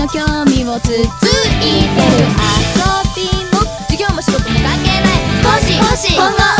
の興味をつついてる遊びも。授業も仕事も関係ない。欲しい欲しい今度